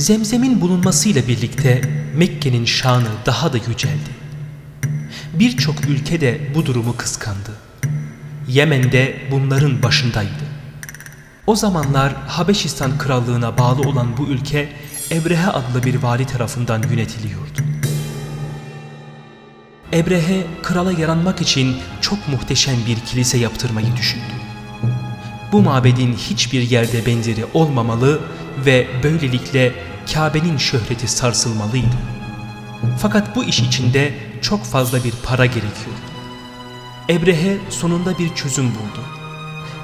Zemzem'in bulunmasıyla birlikte Mekke'nin şanı daha da yüceldi. Birçok ülke de bu durumu kıskandı. Yemen de bunların başındaydı. O zamanlar Habeşistan krallığına bağlı olan bu ülke Ebrehe adlı bir vali tarafından yönetiliyordu. Ebrehe krala yaranmak için çok muhteşem bir kilise yaptırmayı düşündü. Bu mabedin hiçbir yerde benzeri olmamalı ve böylelikle Kabe'nin şöhreti sarsılmalıydı. Fakat bu iş içinde çok fazla bir para gerekiyordu. Ebrehe sonunda bir çözüm buldu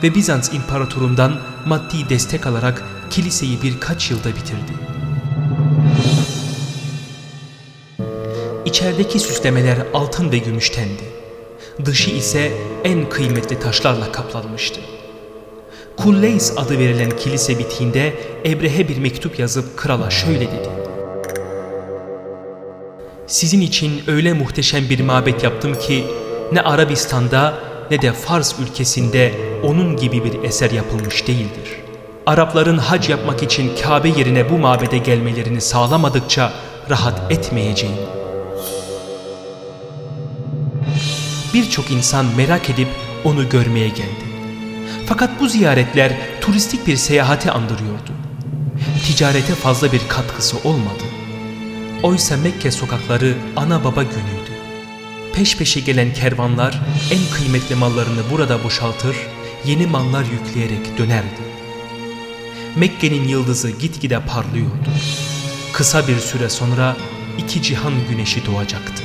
ve Bizans imparatorundan maddi destek alarak kiliseyi birkaç yılda bitirdi. İçerideki süslemeler altın ve gümüştendi. Dışı ise en kıymetli taşlarla kaplanmıştı. Kulleys adı verilen kilise bittiğinde Ebrehe bir mektup yazıp krala şöyle dedi. Sizin için öyle muhteşem bir mabet yaptım ki ne Arabistan'da ne de Fars ülkesinde onun gibi bir eser yapılmış değildir. Arapların hac yapmak için Kabe yerine bu mabede gelmelerini sağlamadıkça rahat etmeyeceğim. Birçok insan merak edip onu görmeye geldi. Fakat bu ziyaretler turistik bir seyahate andırıyordu. Ticarete fazla bir katkısı olmadı. Oysa Mekke sokakları ana baba günüydü. Peş peşe gelen kervanlar en kıymetli mallarını burada boşaltır, yeni mallar yükleyerek dönerdi. Mekke'nin yıldızı gitgide parlıyordu. Kısa bir süre sonra iki cihan güneşi doğacaktı.